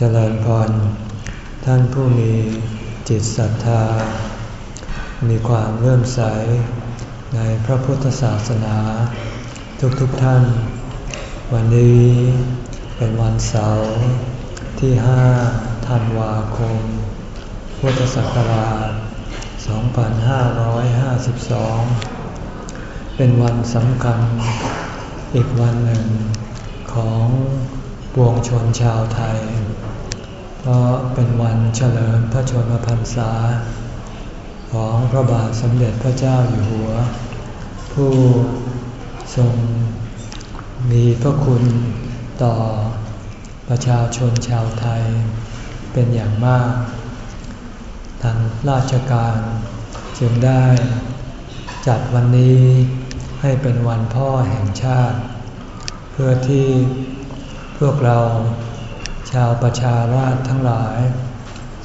เจริญพร ท่านผู้มีจิตศรัทธา มีความเลื่อมใสในพระพุทธศาสนา ทุกๆทท่าน วันนี้เป็นวันเสาร์ที่ห้าธันวาคม พุทธศักราช 2552 เป็นวันสำคัญอีกวันหนึ่งของปวงชนชาวไทย เพราะเป็นวันเฉลิมพระชนมพรรษา ของพระบาทสมเด็จพระเจ้าอยู่หัว ผู้ทรงมีพระคุณต่อประชาชนชาวไทยเป็นอย่างมาก ทางราชการจึงได้จัดวันนี้ให้เป็นวันพ่อแห่งชาติ เพื่อที่พวกเรา ชาวประชาราชทั้งหลาย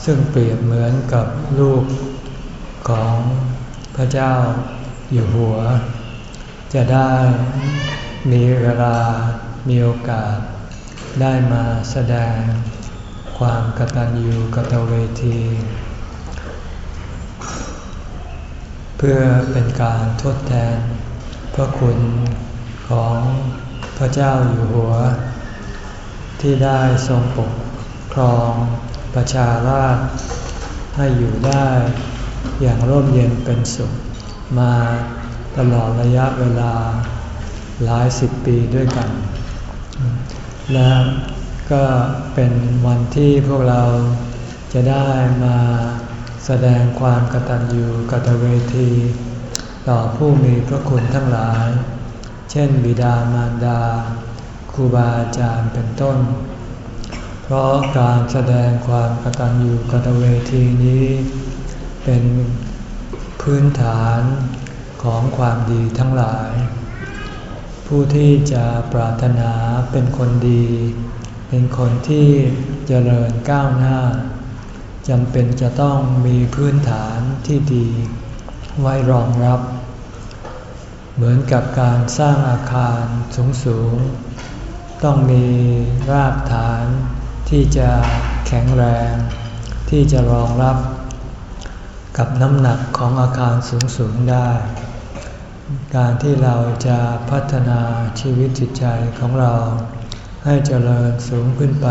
ซึ่งเปรียบเหมือนกับลูกของพระเจ้าอยู่หัว จะได้มีเวลามีโอกาส ได้มาแสดงความกตัญญูกตเวที เพื่อเป็นการทดแทน พระคุณของพระเจ้าอยู่หัว ที่ได้ทรงปกครองประชาราชให้อยู่ได้อย่างร่มเย็นเป็นสุข มาตลอดระยะเวลาหลายสิบปีด้วยกัน และก็เป็นวันที่พวกเราจะได้มาแสดงความกตัญญูกตเวที ต่อผู้มีพระคุณทั้งหลาย เช่นบิดามารดา ครูบาอาจารย์เป็นต้น เพราะการแสดงความกตัญญูกตเวทีนี้ เป็นพื้นฐานของความดีทั้งหลาย ผู้ที่จะปรารถนาเป็นคนดี เป็นคนที่เจริญก้าวหน้าจำเป็นจะต้องมีพื้นฐานที่ดีไว้รองรับ เหมือนกับการสร้างอาคารสูง ต้องมีรากฐานที่จะแข็งแรง ที่จะรองรับกับน้ำหนักของอาคารสูงๆได้ การที่เราจะพัฒนาชีวิตจิตใจของเรา ให้เจริญสูงขึ้นไป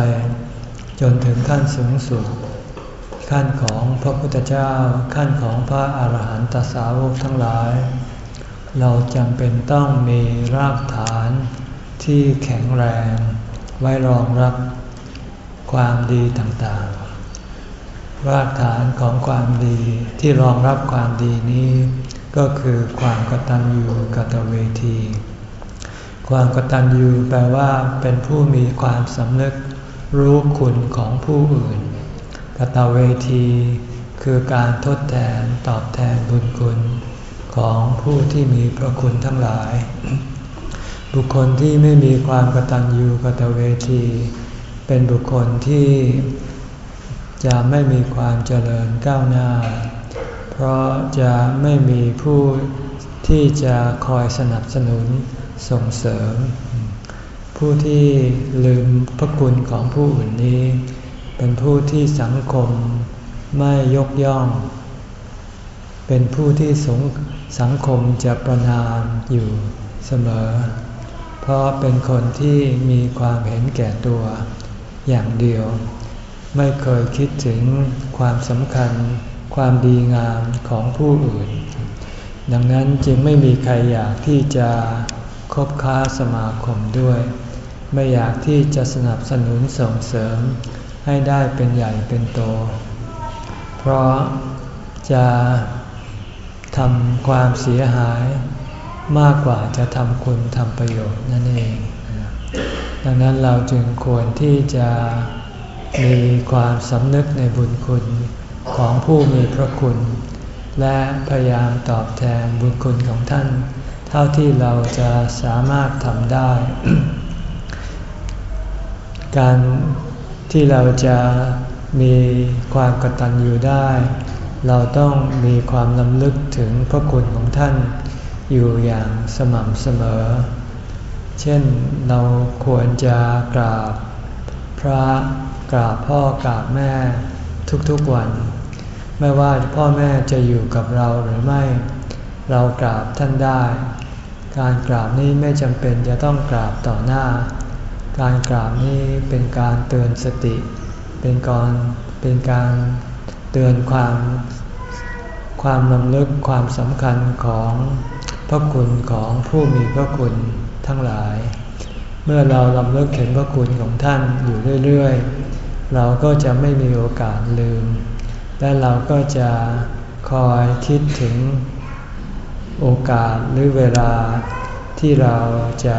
จนถึงขั้นสูงสุด ขั้นของพระพุทธเจ้าขั้นของพระอาหารหันตสาวกทั้งหลาย เราจำเป็นต้องมีรากฐาน ที่แข็งแรงไว้รองรับความดีต่างๆ รากฐานของความดีที่รองรับความดีนี้ ก็คือความกตัญญูกตเวที ความกตัญญูแปลว่าเป็นผู้มีความสำนึกรู้คุณของผู้อื่น กตเวที คือการทดแทนตอบแทนบุญคุณของผู้ที่มีพระคุณทั้งหลาย บุคคลที่ไม่มีความกตัญญูกตเวที เป็นบุคคลที่จะไม่มีความเจริญก้าวหน้า เพราะจะไม่มีผู้ที่จะคอยสนับสนุนส่งเสริม ผู้ที่ลืมพระคุณของผู้อื่นนี้ เป็นผู้ที่สังคมไม่ยกย่อง เป็นผู้ที่สงสังคมจะประนามอยู่เสมอ เพราะเป็นคนที่มีความเห็นแก่ตัวอย่างเดียว ไม่เคยคิดถึงความสำคัญ ความดีงามของผู้อื่น ดังนั้นจึงไม่มีใครอยากที่จะคบค้าสมาคมด้วย ไม่อยากที่จะสนับสนุนส่งเสริมให้ได้เป็นใหญ่เป็นโต เพราะจะทำความเสียหาย มากกว่าจะทำคุณทำประโยชน์นั่นเอง ดังนั้นเราจึงควรที่จะมีความสำนึกในบุญคุณของผู้มีพระคุณ และพยายามตอบแทนบุญคุณของท่าน เท่าที่เราจะสามารถทำได้ การที่เราจะมีความกตัญญูได้ เราต้องมีความลำลึกถึงพระคุณของท่าน อยู่อย่างสม่ำเสมอ เช่นเราควรจะกราบพระกราบพ่อกราบแม่ทุกๆวัน ไม่ว่าพ่อแม่จะอยู่กับเราหรือไม่ เรากราบท่านได้ การกราบนี้ไม่จำเป็นจะต้องกราบต่อหน้า การกราบนี้เป็นการเตือนสติ เป็นการเป็นการเตือนความความลำลึกความสำคัญของ ระคุณของผู้มีพระคุณทั้งหลาย เมื่อเราลำเลึกเห็นพระคุณของท่านอยู่เรื่อยๆ เราก็จะไม่มีโอกาสลืม และเราก็จะคอยคิดถึงโอกาสหรือเวลาที่เราจะ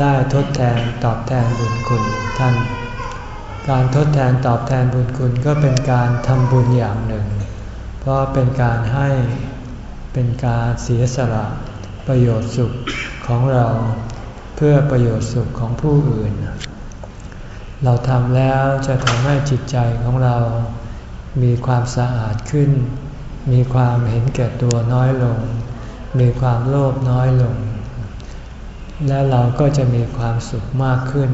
ได้ทดแทนตอบแทนบุญคุณท่าน การทดแทนตอบแทนบุญคุณก็เป็นการทำบุญอย่างหนึ่ง เพราะเป็นการให้ เป็นการเสียสละประโยชน์สุขของเรา เพื่อประโยชน์สุขของผู้อื่น เราทำแล้วจะทำให้จิตใจของเรา มีความสะอาดขึ้น มีความเห็นแก่ตัวน้อยลง มีความโลภน้อยลง และเราก็จะมีความสุขมากขึ้น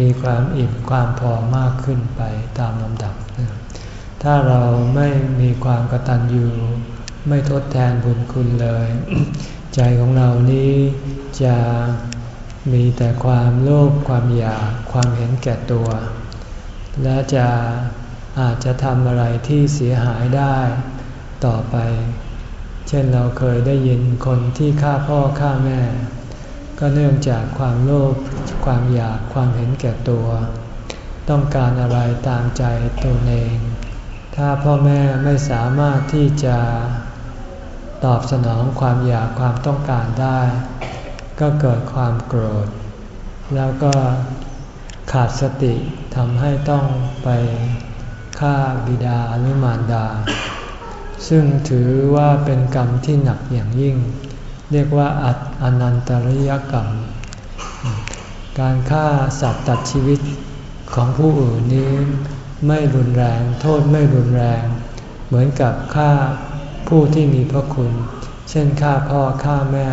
มีความอิ่มความพอมากขึ้นไปตามลำดับ ถ้าเราไม่มีความกตัญญู ไม่ทดแทนบุญคุณเลย ใจของเรานี้จะมีแต่ความโลภความอยากความเห็นแก่ตัว และจะอาจจะทำอะไรที่เสียหายได้ต่อไป เช่นเราเคยได้ยินคนที่ฆ่าพ่อฆ่าแม่ ก็เนื่องจากความโลภความอยากความเห็นแก่ตัว ต้องการอะไรตามใจตัวเอง ถ้าพ่อแม่ไม่สามารถที่จะ ตอบสนองความอยากความต้องการได้ ก็เกิดความโกรธ แล้วก็ขาดสติทำให้ต้องไปฆ่าบิดาหรือมารดา ซึ่งถือว่าเป็นกรรมที่หนักอย่างยิ่ง เรียกว่าอัตอนันตริยกรรม การฆ่าสัตว์ตัดชีวิตของผู้อื่นนี้ไม่รุนแรง โทษไม่รุนแรง เหมือนกับฆ่า ผู้ที่มีพระคุณ เช่นฆ่าพ่อฆ่าแม่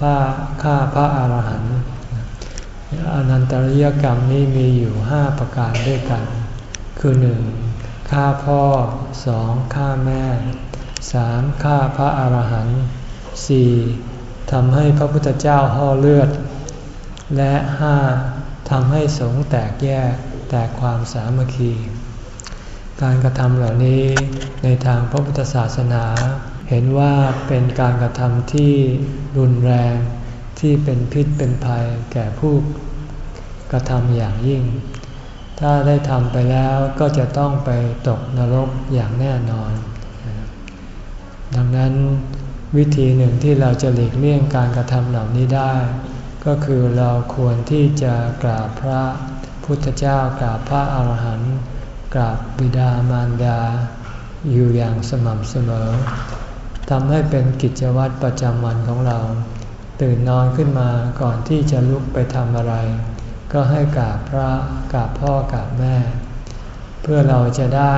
ฆ่าฆ่าพระอาหารหันต์อนันตริยกรรมนี้มีอยู่ห้าประการด้วยกัน คือหนึ่งฆ่าพ่อสองฆ่าแม่สามฆ่าพระอาหารหันต์สี่ทำให้พระพุทธเจ้าห่อเลือด และห้าทำให้สงแตกแยกแตกความสามัคคี การกระทำเหล่านี้ในทางพระพุทธศาสนา เห็นว่าเป็นการกระทำที่รุนแรงที่เป็นพิษเป็นภัยแก่ผู้กระทำอย่างยิ่ง ถ้าได้ทำไปแล้วก็จะต้องไปตกนรกอย่างแน่นอน ดังนั้นวิธีหนึ่งที่เราจะหลีกเลี่ยงการกระทำเหล่านี้ได้ ก็คือเราควรที่จะกราบพระพุทธเจ้ากราบพระอาหารหันต์ กราบบิดามารดา อยู่อย่างสม่ำเสมอทำให้เป็นกิจวัตรประจำวันของเรา ตื่นนอนขึ้นมาก่อนที่จะลุกไปทำอะไร ก็ให้กราบพระกราบพ่อกราบแม่ เพื่อเราจะได้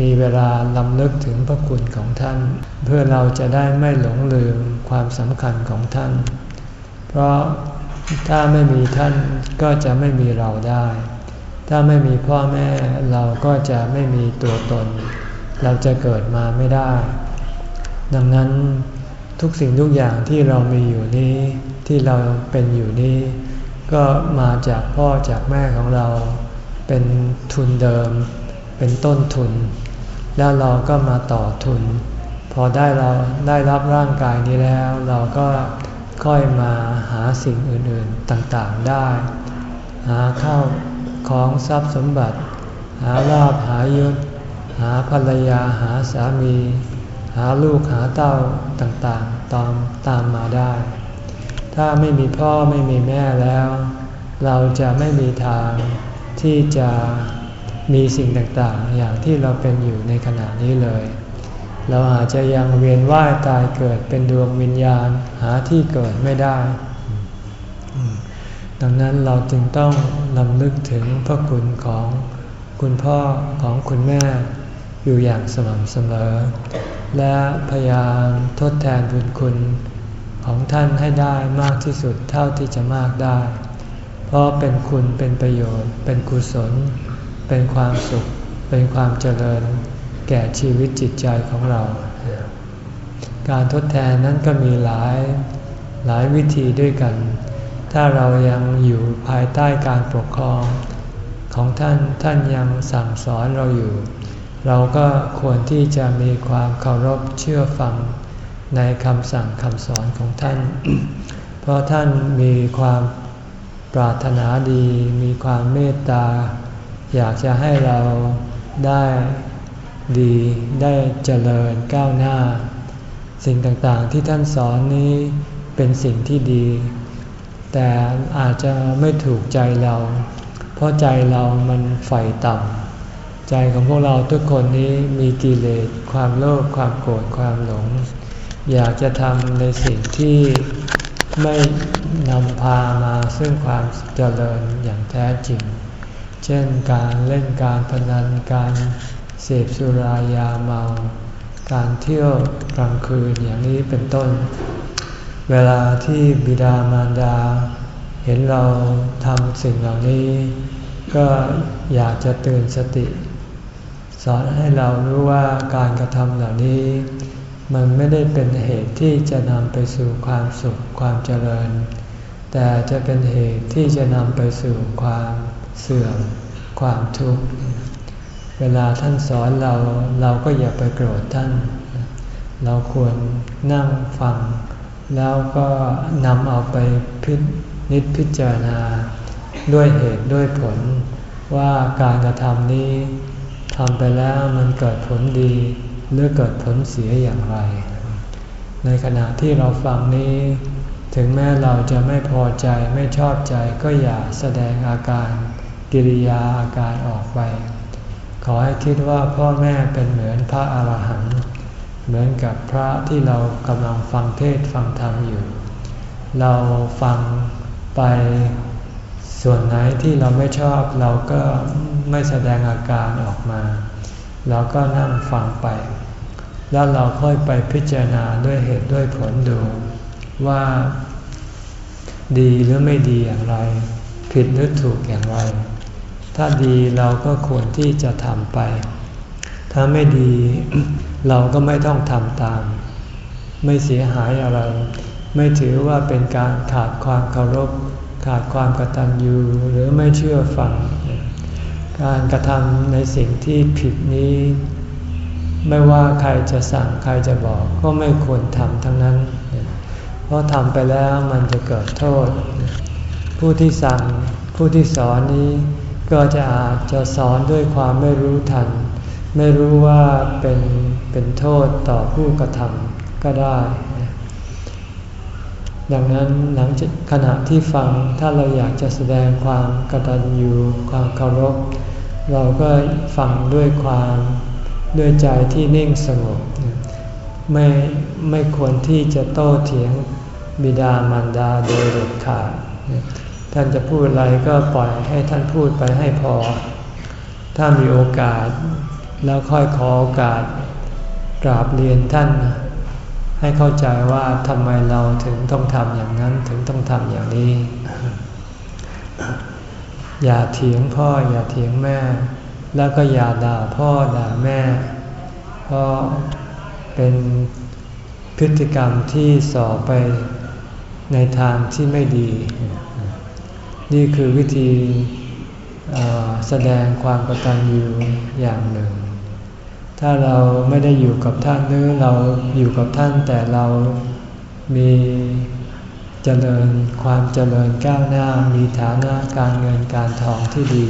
มีเวลาลำลึกถึงพระคุณของท่าน เพื่อเราจะได้ไม่หลงลืมความสำคัญของท่าน เพราะถ้าไม่มีท่านก็จะไม่มีเราได้ ถ้าไม่มีพ่อแม่เราก็จะไม่มีตัวตน เราจะเกิดมาไม่ได้ ดังนั้นทุกสิ่งทุกอย่างที่เรามีอยู่นี้ที่เราเป็นอยู่นี้ ก็มาจากพ่อจากแม่ของเรา เป็นทุนเดิม เป็นต้นทุน แล้วเราก็มาต่อทุน พอได้เราได้รับร่างกายนี้แล้ว เราก็ค่อยมาหาสิ่งอื่นๆต่างๆได้ หาข้าว ของทรัพย์สมบัติ หาลาภหายศ หาภรรยาหาสามี หาลูกหาเต้าต่างๆตามตามมาได้ ถ้าไม่มีพ่อไม่มีแม่แล้ว เราจะไม่มีทางที่จะมีสิ่งต่างๆ อย่างที่เราเป็นอยู่ในขณะนี้เลย เราอาจจะยังเวียนว่ายตายเกิดเป็นดวงวิญญาณหาที่เกิดไม่ได้ ดังนั้นเราจึงต้องนำลึกถึงพระคุณของคุณพ่อของคุณแม่อยู่อย่างสม่ำเสมอ และพยายามทดแทนบุญคุณของท่านให้ได้มากที่สุดเท่าที่จะมากได้ เพราะเป็นคุณเป็นประโยชน์ เป็นกุศล เป็นความสุข เป็นความเจริญ แก่ชีวิตจิตใจของเรา การทดแทนนั้นก็มีหลายหลายวิธีด้วยกัน ถ้าเรายังอยู่ภายใต้การปกครอง ของท่านท่านยังสั่งสอนเราอยู่ เราก็ควรที่จะมีความเคารพเชื่อฟังในคำสั่งคำสอนของท่าน เพราะท่านมีความปรารถนาดี มีความเมตตา อยากจะให้เราได้ดีได้เจริญก้าวหน้า สิ่งต่างๆที่ท่านสอนนี้เป็นสิ่งที่ดี แต่อาจจะไม่ถูกใจเรา เพราะใจเรามันใฝ่ต่ำใจของพวกเราทุกคนนี้มีกิเลสความโลภความโกรธความหลง อยากจะทำในสิ่งที่ไม่นำพามาซึ่งความเจริญอย่างแท้จริง เช่นการเล่นการพนันการเสพสุรายาเมา การเที่ยวกลางคืนอย่างนี้เป็นต้น เวลาที่บิดามารดา เห็นเราทำสิ่งเหล่านี้ ก็อยากจะตือนสติ สอนให้เรารู้ว่าการกระทำเหล่านี้ มันไม่ได้เป็นเหตุที่จะนำไปสู่ความสุขความเจริญ แต่จะเป็นเหตุที่จะนำไปสู่ความเสื่อมความทุกข์เวลาท่านสอนเราเราก็อย่าไปโกรธท่าน เราควรนั่งฟัง แล้วก็นำเอาไปพินิจพิจารณา ด้วยเหตุด้วยผลว่าการกระทำนี้ทำไปแล้วมันเกิดผลดี หรือเกิดผลเสียอย่างไร ในขณะที่เราฟังนี้ ถึงแม้เราจะไม่พอใจไม่ชอบใจก็อย่าแสดงอาการกิริยาอาการออกไป ขอให้คิดว่าพ่อแม่เป็นเหมือนพระอาหารหันต์ เหมือนกับพระที่เรากำลังฟังเทศฟังธรรมอยู่ เราฟังไปส่วนไหนที่เราไม่ชอบเราก็ไม่แสดงอาการออกมา เราก็นั่งฟังไป แล้วเราค่อยไปพิจารณาด้วยเหตุด้วยผลดูว่าดีหรือไม่ดีอย่างไร ผิดหรือถูกอย่างไร ถ้าดีเราก็ควรที่จะทำไป ถ้าไม่ดี เราก็ไม่ต้องทำตาม ไม่เสียหายอะไร ไม่ถือว่าเป็นการขาดความเคารพ ขาดความกตัญญูหรือไม่เชื่อฟัง การกระทำในสิ่งที่ผิดนี้ ไม่ว่าใครจะสั่งใครจะบอกก็ไม่ควรทำทั้งนั้น เพราะทำไปแล้วมันจะเกิดโทษ ผู้ที่สั่งผู้ที่สอนนี้ก็จะอาจจะสอนด้วยความไม่รู้ทัน ไม่รู้ว่าเป็นเป็นโทษต่อผู้กระทำก็ได้ ดังนั้นหลังขณะที่ฟังถ้าเราอยากจะแสดงความกตัญญูความเคารพ เราก็ฟังด้วยความด้วยใจที่นิ่งสงบไม่ไม่ควรที่จะโต้เถียงบิดามารดาโดยเด็ดขาดท่านจะพูดอะไรก็ปล่อยให้ท่านพูดไปให้พอ ถ้ามีโอกาส แล้วค่อยขอโอกาสกราบเรียนท่าน ให้เข้าใจว่าทำไมเราถึงต้องทำอย่างนั้นถึงต้องทำอย่างนี้ อย่าเถียงพ่ออย่าเถียงแม่ แล้วก็อย่าด่าพ่อด่าแม่ เพราะเป็นพฤติกรรมที่ส่อไปในทางที่ไม่ดี นี่คือวิธีแสดงความกตัญญูอย่างหนึ่ง ถ้าเราไม่ได้อยู่กับท่านหรือเราอยู่กับท่านแต่เรามีเจริญความเจริญก้าวหน้ามีฐานะการเงินการทองที่ดี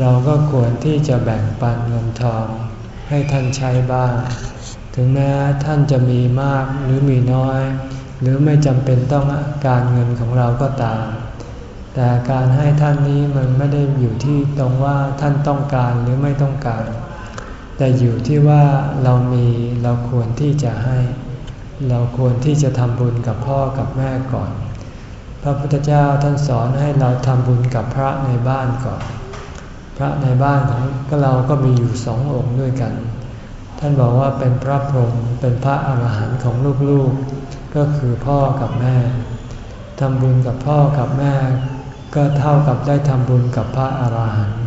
เราก็ควรที่จะแบ่งปันเงินทองให้ท่านใช้บ้าง ถึงแม้ท่านจะมีมากหรือมีน้อย หรือไม่จำเป็นต้องการเงินของเราก็ตาม แต่การให้ท่านนี้มันไม่ได้อยู่ที่ตรงว่าท่านต้องการหรือไม่ต้องการ แต่อยู่ที่ว่าเรามีเราควรที่จะให้ เราควรที่จะทำบุญกับพ่อกับแม่ก่อน พระพุทธเจ้าท่านสอนให้เราทำบุญกับพระในบ้านก่อน พระในบ้านของเราก็มีอยู่สององค์ด้วยกัน ท่านบอกว่าเป็นพระพรหมเป็นพระอาหารหันต์ของลูกๆ ก็คือพ่อกับแม่ทำบุญกับพ่อกับแม่ ก็ก็เท่ากับได้ทำบุญกับพระอาหารหันต์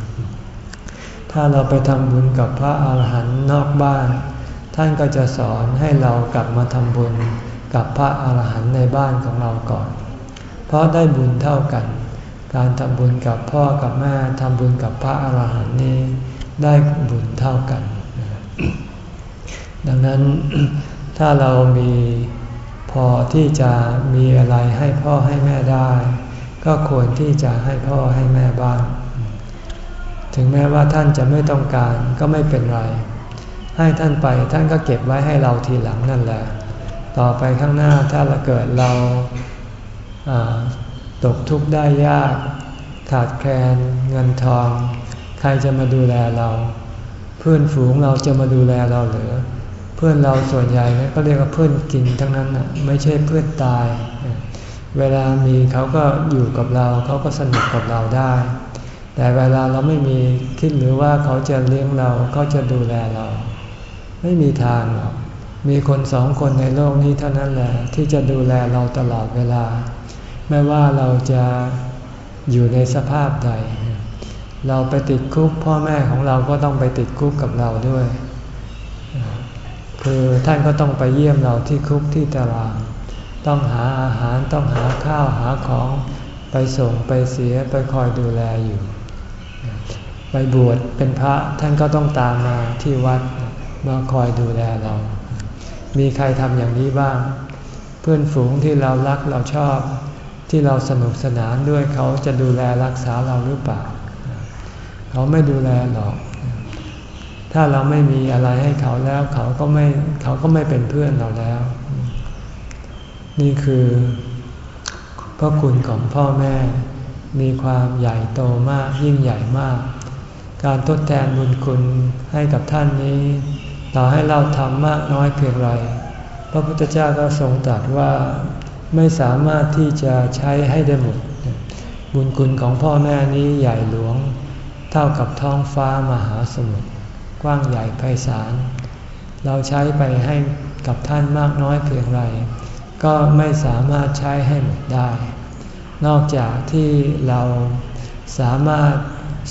ถ้าเราไปทำบุญกับพระอาหารหันต์นอกบ้าน ท่านก็จะสอนให้เรากลับมาทำบุญกับพระอาหารหันต์ในบ้านของเราก่อน เพราะได้บุญเท่ากัน การทำบุญกับพ่อกับแม่ทำบุญกับพระอาหารหันต์นี้ ได้บุญเท่ากัน ดังนั้นถ้าเรามีพอที่จะมีอะไรให้พ่อให้แม่ได้ ก็ควรที่จะให้พ่อให้แม่บ้าง ถึงแม้ว่าท่านจะไม่ต้องการก็ไม่เป็นไร ให้ท่านไปท่านก็เก็บไว้ให้เราทีหลังนั่นแหละ ต่อไปข้างหน้าถ้าเราเกิดเราตกทุกข์ได้ยาก ขาดแคลนเงินทอง ใครจะมาดูแลเรา เพื่อนฝูงเราจะมาดูแลเราหรือ เพื่อนเราส่วนใหญ่ก็เรียกว่าเพื่อนกินทั้งนั้นอะไม่ใช่เพื่อนตาย เวลามีเขาก็อยู่กับเราเขาก็สนุกกับเราได้ แต่เวลาเราไม่มีคิดหรือว่าเขาจะเลี้ยงเราเขาจะดูแลเรา ไม่มีทางหรอกมีคนสองคนในโลกนี้เท่านั้นแหละที่จะดูแลเราตลอดเวลา ไม่ว่าเราจะอยู่ในสภาพใด เราไปติดคุกพ่อแม่ของเราก็ต้องไปติดคุกกับเราด้วย คือท่านก็ต้องไปเยี่ยมเราที่คุกที่ตาราง ต้องหาอาหารต้องหาข้าวหาของไปส่งไปเสียไปคอยดูแลอยู่ ไปบวชเป็นพระท่านก็ต้องตามมาที่วัดมาคอยดูแลเรา มีใครทำอย่างนี้บ้าง เพื่อนฝูงที่เรารักเราชอบ ที่เราสนุกสนานด้วยเขาจะดูแลรักษาเราหรือเปล่า เขาไม่ดูแลหรอก ถ้าเราไม่มีอะไรให้เขาแล้วเขาก็ไม่เขาก็ไม่เป็นเพื่อนเราแล้ว นี่คือพระคุณของพ่อแม่มีความใหญ่โตมากยิ่งใหญ่มาก การทดแทนบุญคุณให้กับท่านนี้ ต่อให้เราทำมากน้อยเพียงไร พระพุทธเจ้าก็ทรงตรัสว่าไม่สามารถที่จะใช้ให้ได้หมด บุญคุณของพ่อแม่นี้ใหญ่หลวง เท่ากับท้องฟ้ามหาสมุทรกว้างใหญ่ไพศาล เราใช้ไปให้กับท่านมากน้อยเพียงไร ก็ไม่สามารถใช้ให้หมดได้ นอกจากที่เราสามารถ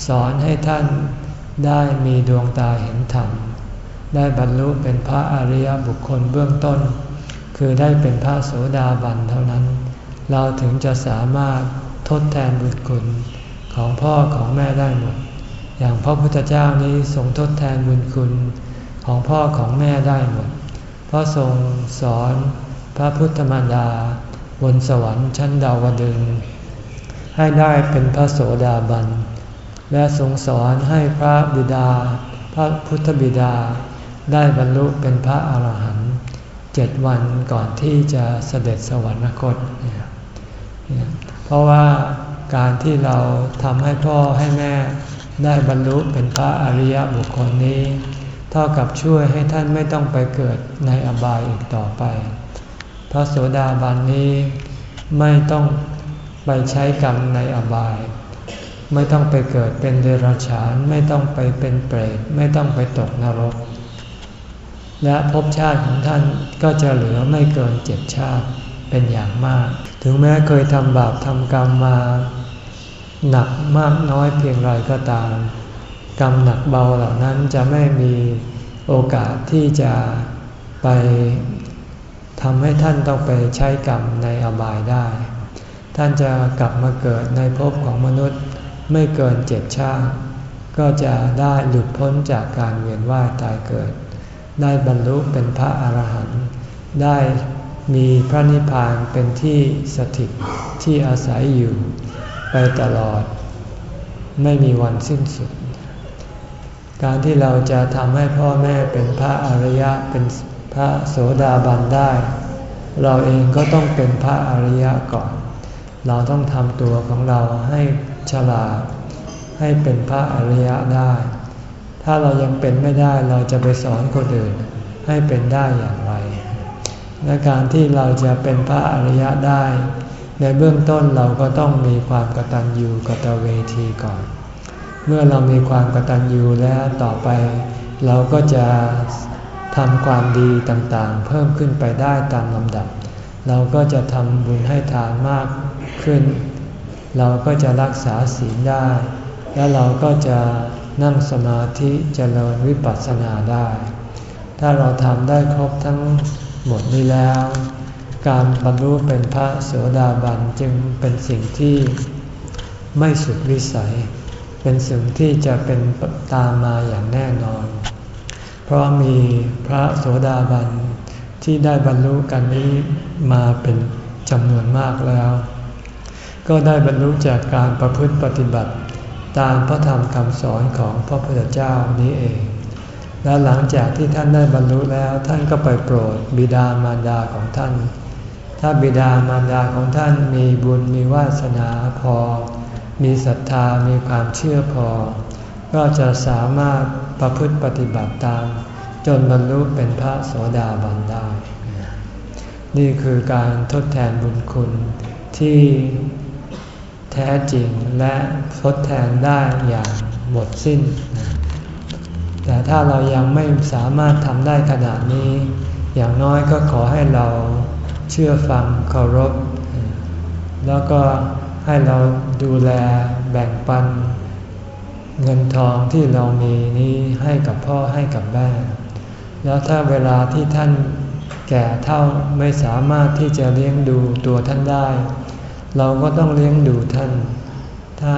สอนให้ท่านได้มีดวงตาเห็นธรรม ได้บรรลุเป็นพระอริยบุคคลเบื้องต้น คือได้เป็นพระโสดาบันเท่านั้น เราถึงจะสามารถทดแทนบุญคุณของพ่อของแม่ได้หมด อย่างพระพุทธเจ้านี้ทรงทดแทนบุญคุณของพ่อของแม่ได้หมด เพราะทรงสอนพระพุทธมารดาบนสวรรค์ชั้นดาวดึงให้ได้เป็นพระโสดาบัน และทรงสอนให้พระบิดา พระพุทธบิดา ได้บรรลุเป็นพระอาหารหันต์เจ็ดวันก่อนที่จะเสด็จสวรรคต เพราะว่าการที่เราทำให้พ่อให้แม่ได้บรรลุเป็นพระอริยบุคคลนี้ เท่ากับช่วยให้ท่านไม่ต้องไปเกิดในอบายอีกต่อไป พระโสดาบันนี้ไม่ต้องไปใช้กรรมในอบาย ไม่ต้องไปเกิดเป็นเดรัจฉาน ไม่ต้องไปเป็นเปรตไม่ต้องไปตกนรก และภพชาติของท่านก็จะเหลือไม่เกินเจ็ดชาติเป็นอย่างมาก ถึงแม้เคยทำบาปทำกรรมมา หนักมากน้อยเพียงไรก็ตาม กรรมหนักเบาเหล่านั้นจะไม่มีโอกาสที่จะไปทำให้ท่านต้องไปใช้กรรมในอบายได้ ท่านจะกลับมาเกิดในภพของมนุษย์ ไม่เกินเจ็ดชาติ ก็จะได้หลุดพ้นจากการเวียนว่ายตายเกิด ได้บรรลุเป็นพระอรหันต์ได้มีพระนิพพานเป็นที่สถิตที่อาศัยอยู่ ไปตลอด ไม่มีวันสิ้นสุด การที่เราจะทำให้พ่อแม่เป็นพระอริยะเป็นพระโสดาบันได้ เราเองก็ต้องเป็นพระอริยะก่อน เราต้องทำตัวของเราให้ ฉลาด ให้เป็นพระอริยะได้ ถ้าเรายังเป็นไม่ได้เราจะไปสอนคนอื่นให้เป็นได้อย่างไร และการที่เราจะเป็นพระอริยะได้ ในเบื้องต้นเราก็ต้องมีความกตัญญูกตเวทีก่อน เมื่อเรามีความกตัญญูแล้วต่อไป เราก็จะทำความดีต่างๆ เพิ่มขึ้นไปได้ตามลำดับ เราก็จะทำบุญให้ทานมากขึ้น เราก็จะรักษาศีลได้ และเราก็จะนั่งสมาธิจเจริญวิปัสสนาได้ ถ้าเราทำได้ครบทั้งหมดนี้แล้ว การบรรลุเป็นพระโสดาบันจึงเป็นสิ่งที่ไม่สุดวิสัย เป็นสิ่งที่จะเป็นตามมาอย่างแน่นอน เพราะมีพระโสดาบันที่ได้บรรลุกันนี้มาเป็นจำนวนมากแล้ว ก็ได้บรรลุจากการประพฤติปฏิบัติ ตามพระธรรมคำสอนของพระพุทธเจ้านี้เอง และหลังจากที่ท่านได้บรรลุแล้วท่านก็ไปโปรดบิดามารดาของท่าน ถ้าบิดามารดาของท่านมีบุญมีวาสนาพอ มีศรัทธามีความเชื่อพอ ก็จะสามารถประพฤติปฏิบัติตาม จนบรรลุเป็นพระโสดาบันได้ นี่คือการทดแทนบุญคุณที่ แท้จริงและทดแทนได้อย่างหมดสิ้น แต่ถ้าเรายังไม่สามารถทำได้ขนาดนี้ อย่างน้อยก็ขอให้เราเชื่อฟังเคารพ แล้วก็ให้เราดูแลแบ่งปัน เงินทองที่เรามีนี้ให้กับพ่อให้กับแม่ แล้วถ้าเวลาที่ท่านแก่เท่าไม่สามารถที่จะเลี้ยงดูตัวท่านได้ เราก็ต้องเลี้ยงดูท่าน ถ้า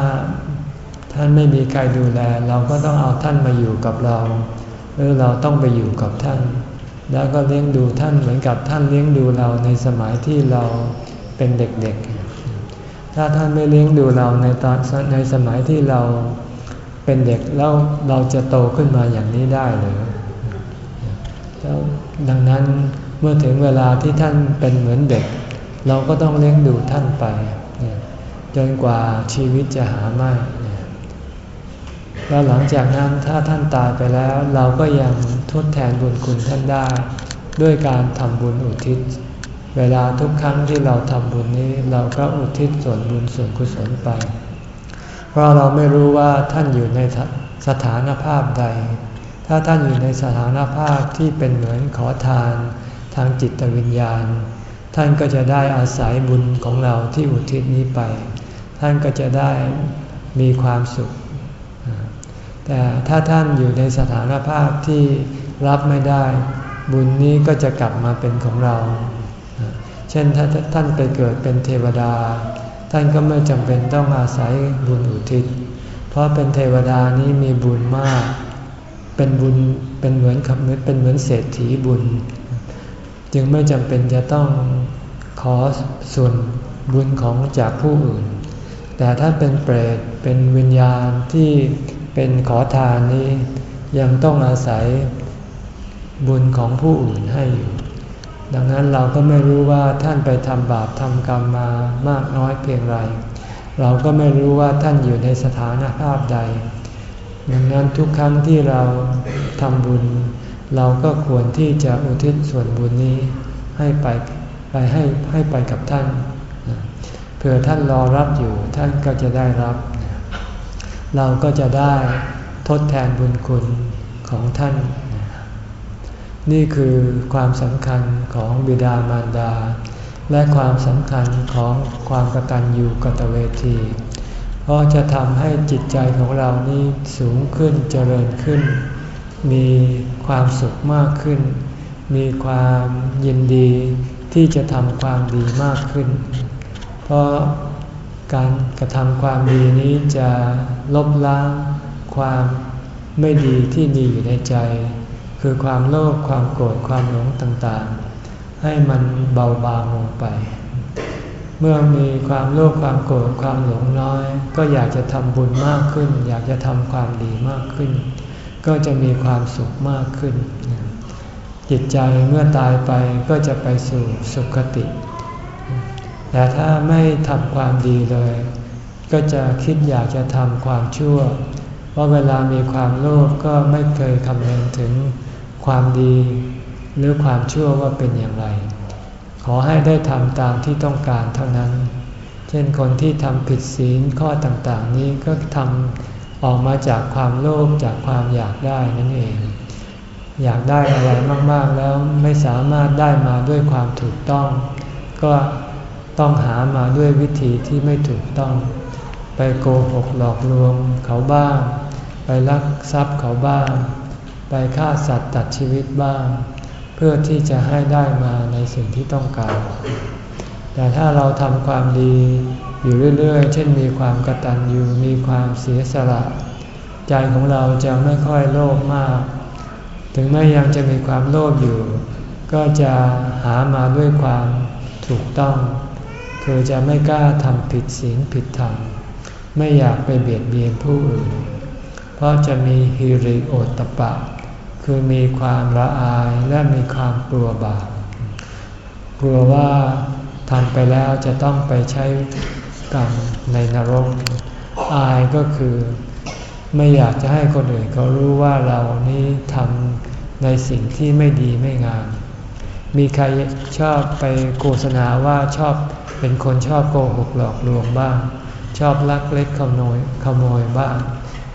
ท่านไม่มีใครดูแล เราก็ต้องเอาท่านมาอยู่กับเรา หรือเราต้องไปอยู่กับท่าน แล้วก็เลี้ยงดูท่านเหมือนกับท่านเลี้ยงดูเราในสมัยที่เราเป็นเด็กๆ ถ้าท่านไม่เลี้ยงดูเราในตอนในสมัยที่เราเป็นเด็กแล้วเราจะโตขึ้นมาอย่างนี้ได้หรือดังนั้นเมื่อถึงเวลาที่ท่านเป็นเหมือนเด็ก เราก็ต้องเลี้ยงดูท่านไปจนกว่าชีวิตจะหาไม่แล้วหลังจากนั้นถ้าท่านตายไปแล้ว เราก็ยังทดแทนบุญคุณท่านได้ ด้วยการทำบุญอุทิศ เวลาทุกครั้งที่เราทำบุญนี้ เราก็อุทิศส่วนบุญส่วนกุศลไป เพราะเราไม่รู้ว่าท่านอยู่ในสถานภาพใด ถ้าท่านอยู่ในสถานภาพที่เป็นเหมือนขอทานทางจิตวิญญาณ ท่านก็จะได้อาศัยบุญของเราที่อุทิศนี้ไป ท่านก็จะได้มีความสุข แต่ถ้าท่านอยู่ในสถานภาพที่รับไม่ได้ บุญนี้ก็จะกลับมาเป็นของเรา เช่นถ้าท่านไปเกิดเป็นเทวดา ท่านก็ไม่จำเป็นต้องอาศัยบุญอุทิศ เพราะเป็นเทวดานี้มีบุญมาก เป็นบุญเป็นเหมือนกับเป็นเหมือนเศรษฐีบุญ จึงไม่จำเป็นจะต้อง ขอส่วนบุญของจากผู้อื่น แต่ถ้าเป็นเปรตเป็นวิญญาณที่เป็นขอทานนี้ ยังต้องอาศัยบุญของผู้อื่นให้อยู่ ดังนั้นเราก็ไม่รู้ว่าท่านไปทำบาปทำกรรมมามากน้อยเพียงไร เราก็ไม่รู้ว่าท่านอยู่ในสถานภาพใด ดังนั้นทุกครั้งที่เราทำบุญ เราก็ควรที่จะอุทิศส่วนบุญนี้ให้ไป ไปให้ให้ไปกับท่านเผื่อท่านรอรับอยู่ท่านก็จะได้รับ เราก็จะได้ทดแทนบุญคุณของท่าน นี่คือความสำคัญของบิดามารดา และความสำคัญของความกตัญญูกตเวที เพราะจะทำให้จิตใจของเรานี้สูงขึ้นเจริญขึ้น มีความสุขมากขึ้น มีความยินดี ที่จะทำความดีมากขึ้น เพราะการกระทำความดีนี้จะลบล้างความไม่ดีที่มีอยู่ในใจ คือความโลภความโกรธความหลงต่างๆ ให้มันเบาบางลงไป เมื่อมีความโลภความโกรธความหลงน้อย ก็อยากจะทำบุญมากขึ้น อยากจะทำความดีมากขึ้น ก็จะมีความสุขมากขึ้น จิตใจเมื่อตายไปก็จะไปสู่สุคติ แต่ถ้าไม่ทำความดีเลย ก็จะคิดอยากจะทำความชั่ว เพราะเวลามีความโลภก็ไม่เคยคำนึงถึงความดี หรือความชั่วว่าเป็นอย่างไร ขอให้ได้ทำตามที่ต้องการเท่านั้น เช่นคนที่ทำผิดศีลข้อต่างๆ นี้ก็ทำออกมาจากความโลภจากความอยากได้นั่นเอง อยากได้อะไรมากๆแล้วไม่สามารถได้มาด้วยความถูกต้อง ก็ต้องหามาด้วยวิธีที่ไม่ถูกต้อง ไปโกหกหลอกลวงเขาบ้าง ไปลักทรัพย์เขาบ้าง ไปฆ่าสัตว์ตัดชีวิตบ้าง เพื่อที่จะให้ได้มาในสิ่งที่ต้องการ แต่ถ้าเราทำความดีอยู่เรื่อยๆ เช่นมีความกตัญญูมีความเสียสละ ใจของเราจะไม่ค่อยโลภมาก ถึงแม้ยังจะมีความโลภอยู่ ก็จะหามาด้วยความถูกต้อง คือจะไม่กล้าทำผิดศีลผิดธรรม ไม่อยากไปเบียดเบียนผู้อื่น เพราะจะมีฮิริโอตปะ คือมีความละอายและมีความกลัวบาป กลัวว่าทำไปแล้วจะต้องไปใช้กรรมในนรก อายก็คือไม่อยากจะให้คนอื่นเขารู้ว่าเรานี้ทำ ในสิ่งที่ไม่ดีไม่งาม มีใครชอบไปโฆษณาว่าชอบเป็นคนชอบโกหกหลอกลวงบ้าง ชอบลักเล็กขโมยขโมยบ้าง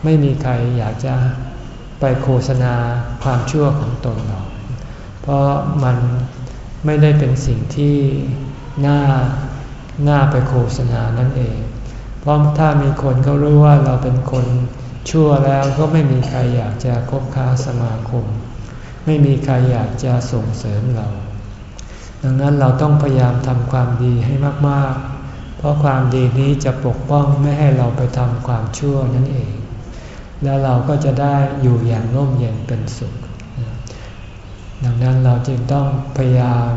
ไม่มีใครอยากจะไปโฆษณาความชั่วของตนหรอก เพราะมันไม่ได้เป็นสิ่งที่น่าน่าไปโฆษณานั่นเอง เพราะถ้ามีคนเขารู้ว่าเราเป็นคนชั่วแล้วก็ไม่มีใครอยากจะคบค้าสมาคม ไม่มีใครอยากจะส่งเสริมเรา ดังนั้นเราต้องพยายามทำความดีให้มากๆ เพราะความดีนี้จะปกป้องไม่ให้เราไปทำความชั่วนั่นเอง แล้วเราก็จะได้อยู่อย่างร่มเย็นเป็นสุข ดังนั้นเราจึงต้องพยายาม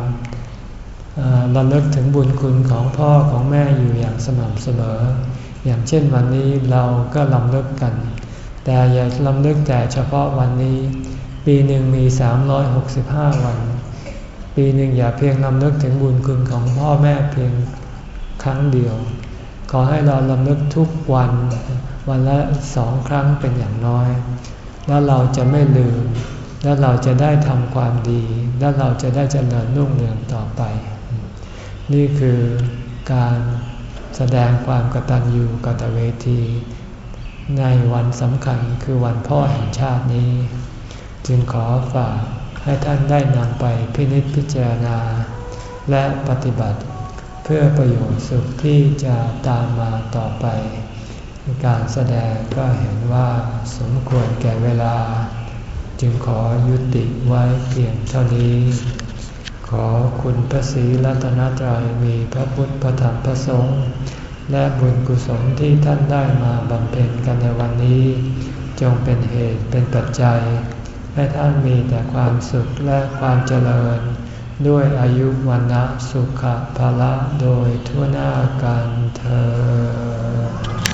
ระลึกถึงบุญคุณของพ่อของแม่อยู่อย่างสม่ำเสมอ อย่างเช่นวันนี้เราก็ลำลึกกัน แต่อย่าลำลึกแต่เฉพาะวันนี้ ปีหนึ่งมี 365 วัน ปีหนึ่งอย่าเพียงลำลึกถึงบุญคุณของพ่อแม่เพียงครั้งเดียว ขอให้เราลำลึกทุกวัน วันละสองครั้งเป็นอย่างน้อย แล้วเราจะไม่ลืม แล้วเราจะได้ทำความดี แล้วเราจะได้เจริญรุ่งเรืองต่อไป นี่คือการแสดงความกตัญญูกตเวที ในวันสำคัญคือวันพ่อแห่งชาตินี้ จึงขอฝากให้ท่านได้นำไปพินิจพิจารณา และปฏิบัติเพื่อประโยชน์สุขที่จะตามมาต่อไป การแสดงก็เห็นว่าสมควรแก่เวลา จึงขอยุติไว้เพียงเท่านี้ ขอคุณพระศรีรัตนตรัยมีพระพุทธพระธรรมพระสงฆ์และบุญกุศลที่ท่านได้มาบำเพ็ญกันในวันนี้ จงเป็นเหตุเป็นปัจจัย แม้ท่านมีแต่ความสุขและความเจริญ ด้วยอายุวันนะสุขภาละโดยทั่วหน้ากันเธอ